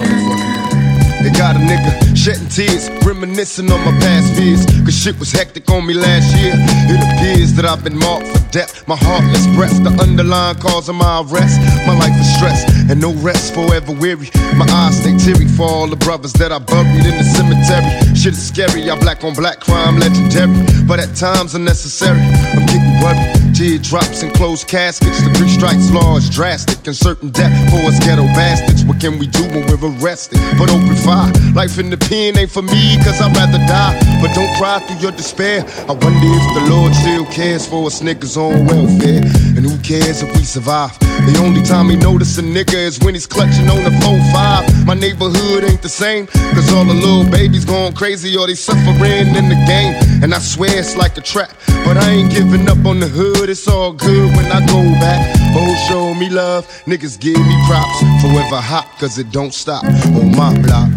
It got a nigga shedding tears, reminiscing on my past fears. Cause shit was hectic on me last year. It appears that I've been marked for death. My heartless breath, the underlying cause of my arrest. My life is stress and no rest, forever weary. My eyes stay teary for all the brothers that I buried in the cemetery. Shit is scary, I black on black crime legendary. But at times unnecessary. I'm getting worried. Teardrops and closed caskets. The three strikes law is drastic and certain death for us ghetto bastards. What can we do when we're arrested? But open fire. Life in the pen ain't for me, cause I'd rather die. But don't cry through your despair. I wonder if the Lord still cares for us niggas on welfare. Cares if we survive? The only time he notice a nigga is when he's clutching on the 4-5. My neighborhood ain't the same, cause all the little babies going crazy or they suffering in the game. And I swear it's like a trap, but I ain't giving up on the hood, it's all good when I go back. Oh, show me love, niggas give me props. Forever hot, cause it don't stop on my block.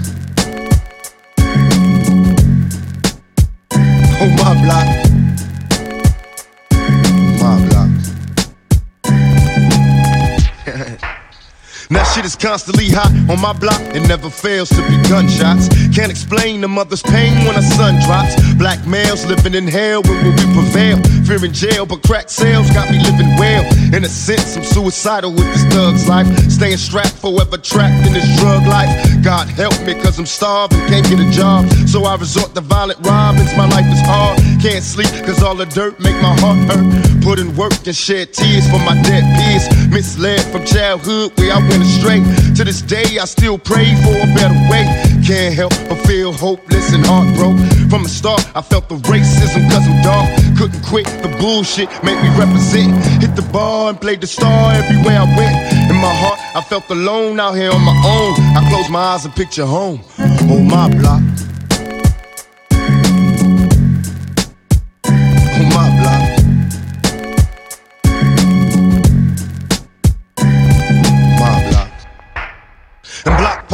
Now shit is constantly hot on my block. It never fails to be gunshots. Can't explain the mother's pain when a son drops. Black males living in hell where will we prevail? Fear in jail, but crack sales got me living well. In a sense, I'm suicidal with this thug's life. Staying strapped, forever trapped in this drug life. God help me, cause I'm starving, can't get a job. So I resort to violent robins. My life is hard. Can't sleep, cause all the dirt make my heart hurt. Put in work and shed tears for my dead peers. Misled from childhood where I went astray. To this day, I still pray for a better way. Can't help but feel hopeless and heartbroken. From the start, I felt the racism cause I'm dark. Couldn't quit the bullshit, make me represent. Hit the bar and played the star everywhere I went. In my heart, I felt alone out here on my own. I close my eyes and picture home on my block.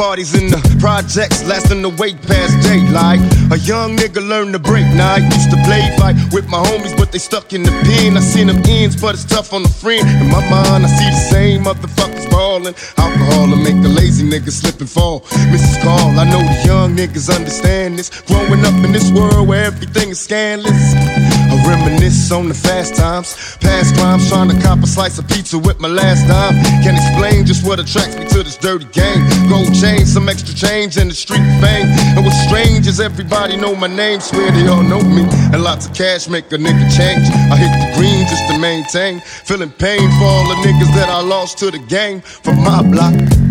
Parties in the projects lasting the wait past daylight. A young nigga learned to break night. Used to play fight with my homies, but they stuck in the pen. I seen them ends, but it's tough on the friend. In my mind, I see the same motherfuckers ballin'. Alcohol will make the lazy niggas slip and fall. Mrs. Call, I know the young niggas understand this. Growing up in this world where everything is scandalous. I reminisce on the fast times, past crimes, trying to cop a slice of pizza with my last dime. Can't explain just what attracts me to this dirty game. Gold chain, some extra change, and the street fame. And what's strange is everybody know my name, swear they all know me. And lots of cash make a nigga change. I hit the green just to maintain. Feeling pain for all the niggas that I lost to the game from my block.